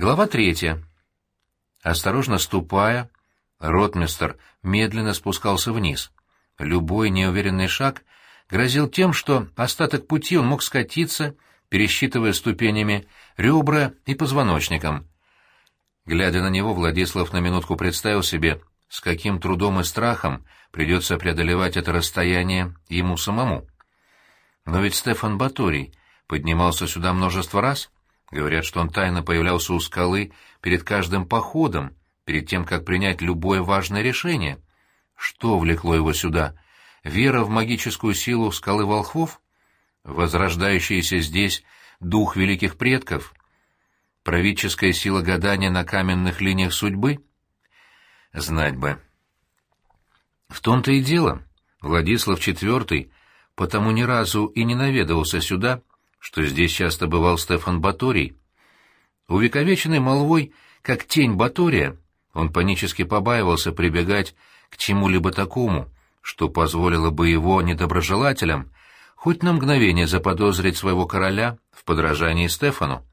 Глава третья. Осторожно ступая, ротмистер медленно спускался вниз. Любой неуверенный шаг грозил тем, что остаток пути он мог скатиться, пересчитывая ступенями ребра и позвоночником. Глядя на него, Владислав на минутку представил себе, с каким трудом и страхом придется преодолевать это расстояние ему самому. Но ведь Стефан Баторий поднимался сюда множество раз — Говорят, что он тайно появлялся у скалы перед каждым походом, перед тем, как принять любое важное решение. Что влекло его сюда? Вера в магическую силу скалы волхвов? Возрождающийся здесь дух великих предков? Правительская сила гадания на каменных линиях судьбы? Знать бы. В том-то и дело. Владислав IV потому ни разу и не наведывался сюда, что здесь часто бывал Стефан Баторий. Увековеченный молвой, как тень Батория, он панически побаивался прибегать к чему-либо такому, что позволило бы его недоброжелателям хоть на мгновение заподозрить своего короля в подражании Стефану.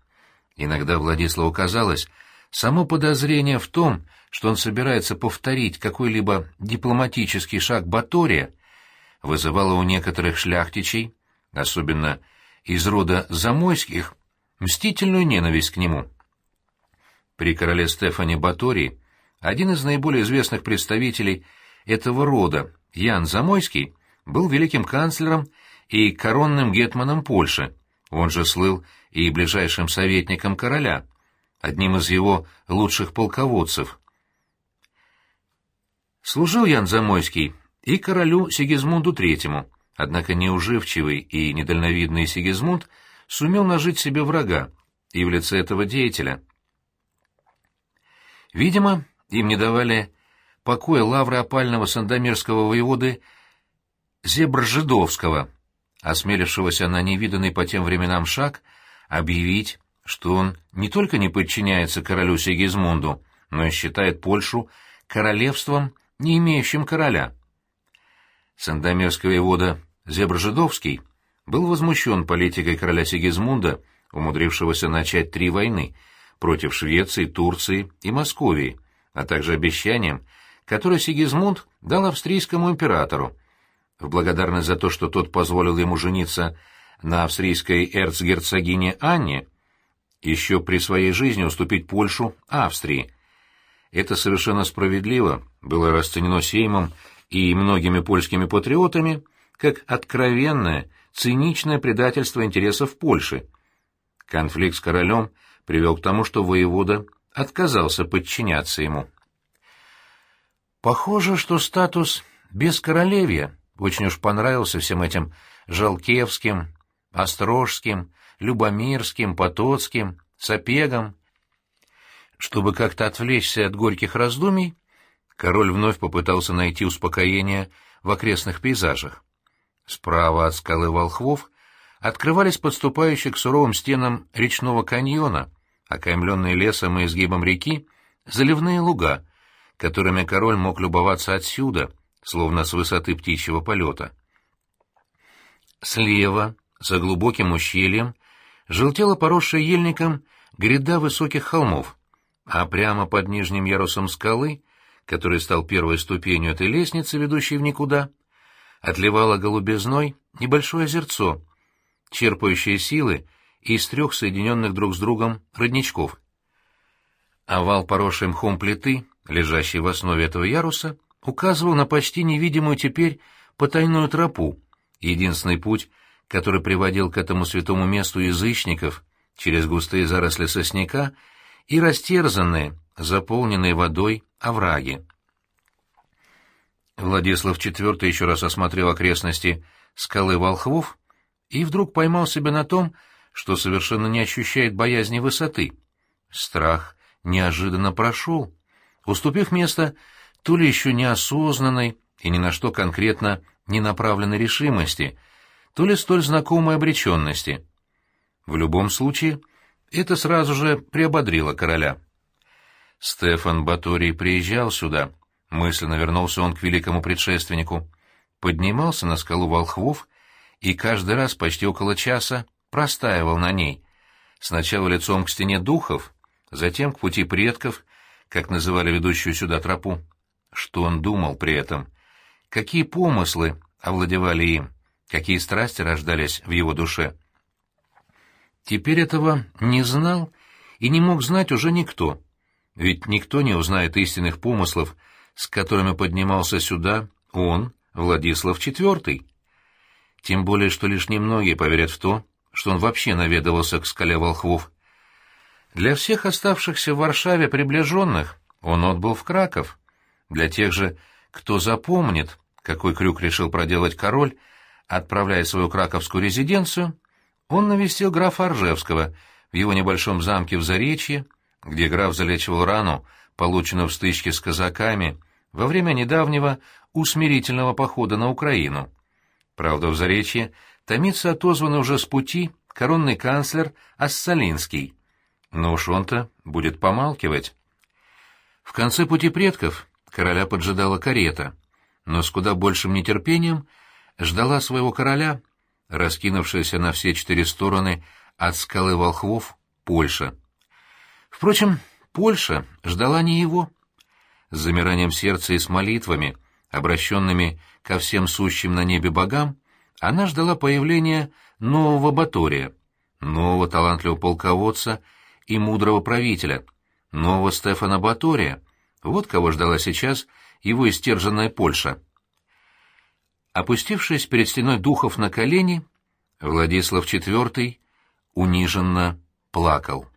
Иногда Владиславу казалось, само подозрение в том, что он собирается повторить какой-либо дипломатический шаг Батория, вызывало у некоторых шляхтичей, особенно из рода Замойских мстительную ненависть к нему. При короле Стефане Батории один из наиболее известных представителей этого рода, Ян Замойский, был великим канцлером и коронным гетманом Польши, он же слыл и ближайшим советником короля, одним из его лучших полководцев. Служил Ян Замойский и королю Сигизмунду Третьему, Однако неуживчивый и недальновидный Сигизмунд сумел нажить себе врага и в лице этого деятеля. Видимо, им не давали покоя лавры опального сандомирского воеводы Зебржидовского, осмелившегося на невиданный по тем временам шаг объявить, что он не только не подчиняется королю Сигизмунду, но и считает Польшу королевством, не имеющим короля. Сандомирский воевода Зебржидовский был возмущен политикой короля Сигизмунда, умудрившегося начать три войны против Швеции, Турции и Московии, а также обещанием, которое Сигизмунд дал австрийскому императору, в благодарность за то, что тот позволил ему жениться на австрийской эрцгерцогине Анне, еще при своей жизни уступить Польшу Австрии. Это совершенно справедливо было расценено Сеймом и многими польскими патриотами – как откровенное, циничное предательство интересов Польши. Конфликт с королем привел к тому, что воевода отказался подчиняться ему. Похоже, что статус бескоролевья очень уж понравился всем этим Жалкевским, Острожским, Любомирским, Потоцким, Сапегам. Чтобы как-то отвлечься от горьких раздумий, король вновь попытался найти успокоение в окрестных пейзажах. Справа от скалы Волхвов открывались подступающие к суровым стенам речного каньона, окаймленные лесом и изгибом реки, заливные луга, которыми король мог любоваться отсюда, словно с высоты птичьего полета. Слева, за глубоким ущельем, желтела поросшая ельником гряда высоких холмов, а прямо под нижним ярусом скалы, который стал первой ступенью этой лестницы, ведущей в никуда, отливало голубизной небольшое озерцо, черпающее силы из трех соединенных друг с другом родничков. Овал, поросший мхом плиты, лежащий в основе этого яруса, указывал на почти невидимую теперь потайную тропу, единственный путь, который приводил к этому святому месту язычников через густые заросли сосняка и растерзанные, заполненные водой овраги. Владислав IV еще раз осмотрел окрестности скалы Волхвов и вдруг поймал себя на том, что совершенно не ощущает боязни высоты. Страх неожиданно прошел, уступив место то ли еще неосознанной и ни на что конкретно не направленной решимости, то ли столь знакомой обреченности. В любом случае, это сразу же приободрило короля. Стефан Баторий приезжал сюда, Мысленно вернулся он к великому предшественнику. Поднимался на скалу волхвов и каждый раз почти около часа простаивал на ней. Сначала лицом к стене духов, затем к пути предков, как называли ведущую сюда тропу. Что он думал при этом? Какие помыслы овладевали им? Какие страсти рождались в его душе? Теперь этого не знал и не мог знать уже никто, ведь никто не узнает истинных помыслов, с которыми поднимался сюда он, Владислав IV. Тем более, что лишь немногие поверят в то, что он вообще наведывался к скале волхвов. Для всех оставшихся в Варшаве приближенных он отбыл в Краков. Для тех же, кто запомнит, какой крюк решил проделать король, отправляя свою краковскую резиденцию, он навестил графа Оржевского в его небольшом замке в Заречье, где граф залечивал рану, полученную в стычке с казаками во время недавнего усмирительного похода на Украину. Правда, в Заречье томится отозванный уже с пути коронный канцлер Ассалинский. Но уж он-то будет помалкивать. В конце пути предков короля поджидала карета, но с куда большим нетерпением ждала своего короля, раскинувшаяся на все четыре стороны от скалы волхвов, Польша. Впрочем, Польша ждала не его. С замиранием сердца и с молитвами, обращенными ко всем сущим на небе богам, она ждала появления нового Батория, нового талантливого полководца и мудрого правителя, нового Стефана Батория. Вот кого ждала сейчас его истерженная Польша. Опустившись перед стеной духов на колени, Владислав IV униженно плакал.